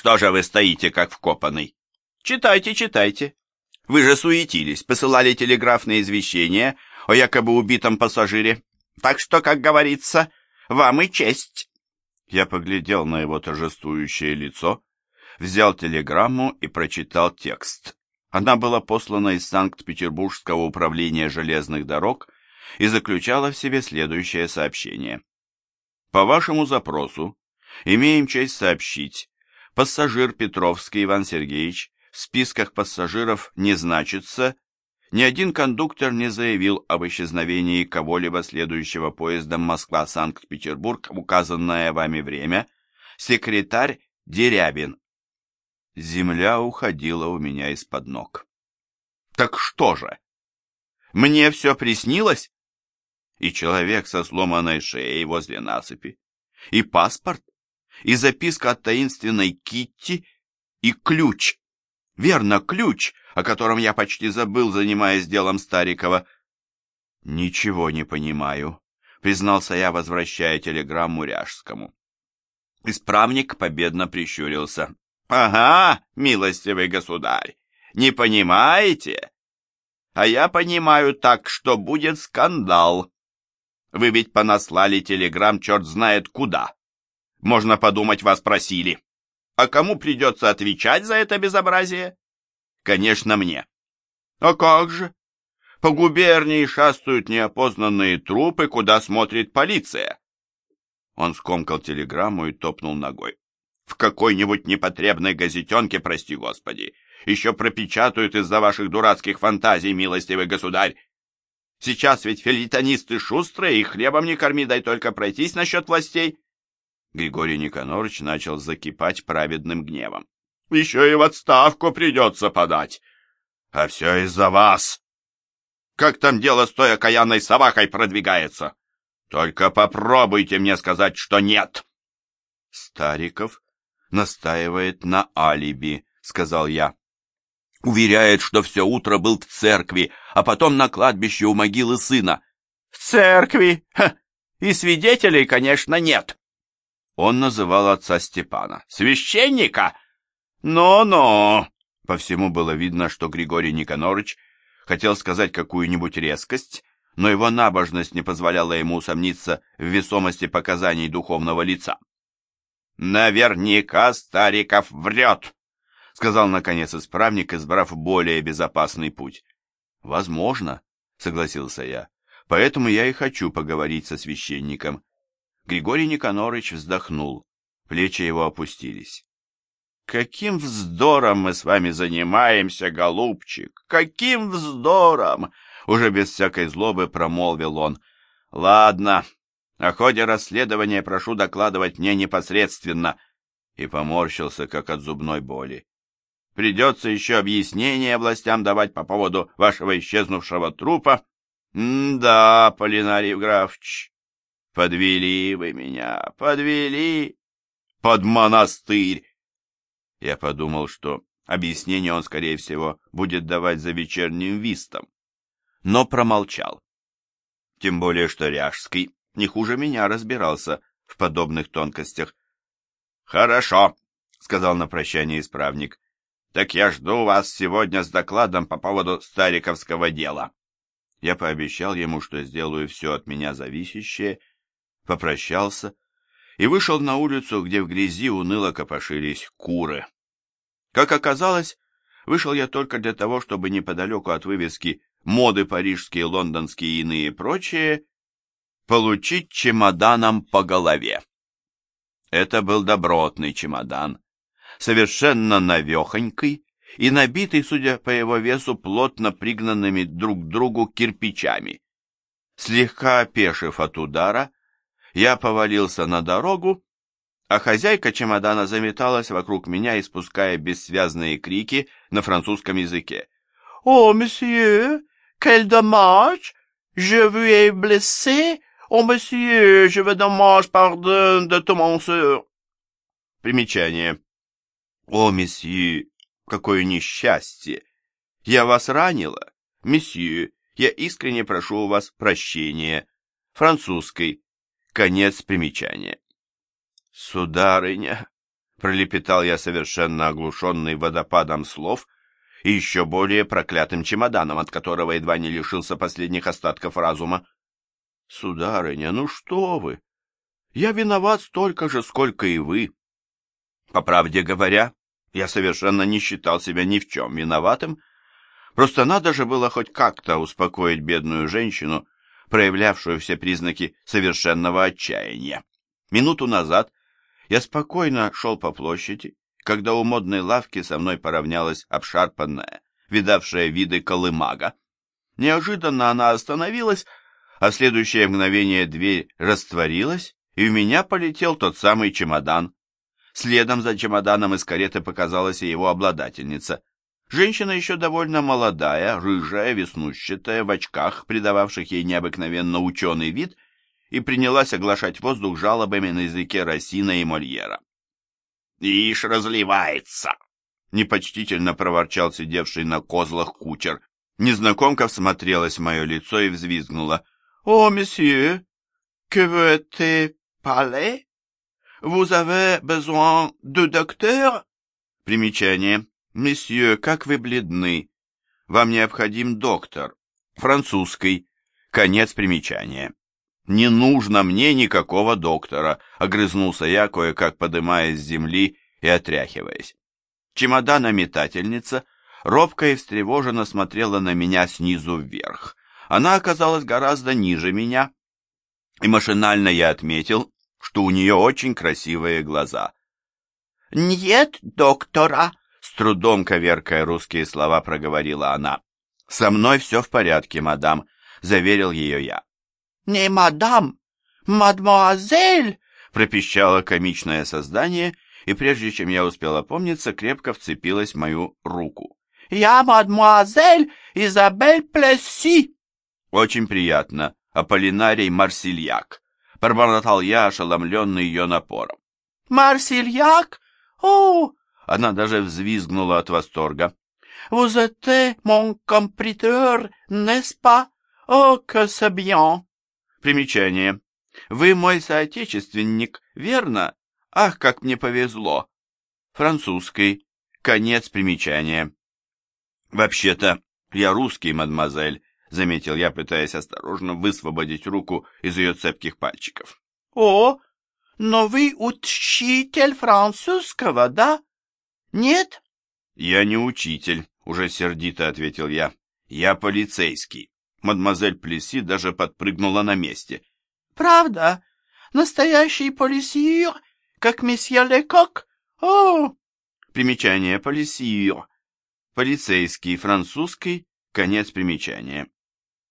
Что же вы стоите, как вкопанный? Читайте, читайте. Вы же суетились, посылали телеграфные извещения о якобы убитом пассажире. Так что, как говорится, вам и честь. Я поглядел на его торжествующее лицо, взял телеграмму и прочитал текст. Она была послана из Санкт-Петербургского управления железных дорог и заключала в себе следующее сообщение. По вашему запросу имеем честь сообщить, пассажир Петровский Иван Сергеевич в списках пассажиров не значится, ни один кондуктор не заявил об исчезновении кого-либо следующего поездом Москва-Санкт-Петербург в указанное вами время, секретарь Дерябин. Земля уходила у меня из-под ног. Так что же? Мне все приснилось? И человек со сломанной шеей возле насыпи, и паспорт, и записка от таинственной Китти, и ключ. Верно, ключ, о котором я почти забыл, занимаясь делом Старикова. Ничего не понимаю, признался я, возвращая телеграмму Ряжскому. Исправник победно прищурился. Ага, милостивый государь, не понимаете? А я понимаю так, что будет скандал. Вы ведь понаслали телеграмм черт знает куда. Можно подумать, вас просили. А кому придется отвечать за это безобразие? Конечно, мне. А как же? По губернии шастают неопознанные трупы, куда смотрит полиция. Он скомкал телеграмму и топнул ногой в какой-нибудь непотребной газетенке, прости господи. Еще пропечатают из-за ваших дурацких фантазий, милостивый государь. Сейчас ведь филитонисты шустрые, и хлебом не корми, дай только пройтись насчет властей. Григорий Никонорович начал закипать праведным гневом. Еще и в отставку придется подать. А все из-за вас. Как там дело с той окаянной собакой продвигается? Только попробуйте мне сказать, что нет. Стариков настаивает на алиби», — сказал я. Уверяет, что все утро был в церкви, а потом на кладбище у могилы сына. «В церкви? Ха! И свидетелей, конечно, нет!» Он называл отца Степана. «Священника? Но-но!» По всему было видно, что Григорий Никонорович хотел сказать какую-нибудь резкость, но его набожность не позволяла ему усомниться в весомости показаний духовного лица. «Наверняка Стариков врет», — сказал наконец исправник, избрав более безопасный путь. «Возможно», — согласился я. «Поэтому я и хочу поговорить со священником». Григорий Никонорович вздохнул. Плечи его опустились. «Каким вздором мы с вами занимаемся, голубчик! Каким вздором!» Уже без всякой злобы промолвил он. «Ладно, о ходе расследования прошу докладывать мне непосредственно. И поморщился, как от зубной боли. Придется еще объяснение властям давать по поводу вашего исчезнувшего трупа. да, Полинарий Графович, подвели вы меня, подвели под монастырь. Я подумал, что объяснение он, скорее всего, будет давать за вечерним вистом, но промолчал. Тем более, что Ряжский не хуже меня разбирался в подобных тонкостях. «Хорошо», — сказал на прощание исправник. «Так я жду вас сегодня с докладом по поводу стариковского дела». Я пообещал ему, что сделаю все от меня зависящее, попрощался и вышел на улицу, где в грязи уныло копошились куры. Как оказалось, вышел я только для того, чтобы неподалеку от вывески «Моды парижские, лондонские и иные прочие» получить чемоданом по голове. Это был добротный чемодан, совершенно навехонький и набитый, судя по его весу, плотно пригнанными друг к другу кирпичами. Слегка опешив от удара, я повалился на дорогу, а хозяйка чемодана заметалась вокруг меня, испуская бессвязные крики на французском языке. «О, месье, quel dommage! Je vous ai blessé! «О, месье, je veux dommage pardon de tout mon sœur». Примечание. «О, месье, какое несчастье! Я вас ранила? Месье, я искренне прошу у вас прощения». Французской. Конец примечания. «Сударыня», — пролепетал я совершенно оглушенный водопадом слов и еще более проклятым чемоданом, от которого едва не лишился последних остатков разума. Сударыня, ну что вы? Я виноват столько же, сколько и вы. По правде говоря, я совершенно не считал себя ни в чем виноватым, просто надо же было хоть как-то успокоить бедную женщину, проявлявшую все признаки совершенного отчаяния. Минуту назад я спокойно шел по площади, когда у модной лавки со мной поравнялась обшарпанная, видавшая виды колымага. Неожиданно она остановилась, а в следующее мгновение дверь растворилась, и в меня полетел тот самый чемодан. Следом за чемоданом из кареты показалась и его обладательница. Женщина еще довольно молодая, рыжая, веснущатая, в очках, придававших ей необыкновенно ученый вид, и принялась оглашать воздух жалобами на языке Рассина и Мольера. «Ишь, разливается!» — непочтительно проворчал сидевший на козлах кучер. Незнакомка всмотрелась в мое лицо и взвизгнула. «О, месье, que veux-tu parler? Vous avez besoin de docteur?» Примечание. «Месье, как вы бледны! Вам необходим доктор. Французский. Конец примечания». «Не нужно мне никакого доктора», — огрызнулся я, кое-как подымаясь с земли и отряхиваясь. Чемодана-метательница робко и встревоженно смотрела на меня снизу вверх. Она оказалась гораздо ниже меня, и машинально я отметил, что у нее очень красивые глаза. «Нет доктора», — с трудом коверкая русские слова проговорила она. «Со мной все в порядке, мадам», — заверил ее я. «Не мадам, мадмуазель!» — пропищало комичное создание, и прежде чем я успел опомниться, крепко вцепилась в мою руку. «Я мадмуазель Изабель Плесси!» «Очень приятно, Аполлинарий Марсильяк!» — пробормотал я, ошеломленный ее напором. «Марсильяк? О!» Она даже взвизгнула от восторга. «Vous êtes mon compréteur, n'est-ce pas? Oh, que c'est bien!» Примечание. Вы мой соотечественник, верно? Ах, как мне повезло. Французский. Конец примечания. Вообще-то, я русский, мадемуазель, заметил я, пытаясь осторожно высвободить руку из ее цепких пальчиков. О, но вы учитель французского, да? Нет? Я не учитель, уже сердито ответил я. Я полицейский. Мадемуазель Плеси даже подпрыгнула на месте. «Правда? Настоящий полисир, как месье Лекок? О!» Примечание полисир. Полицейский, французский, конец примечания.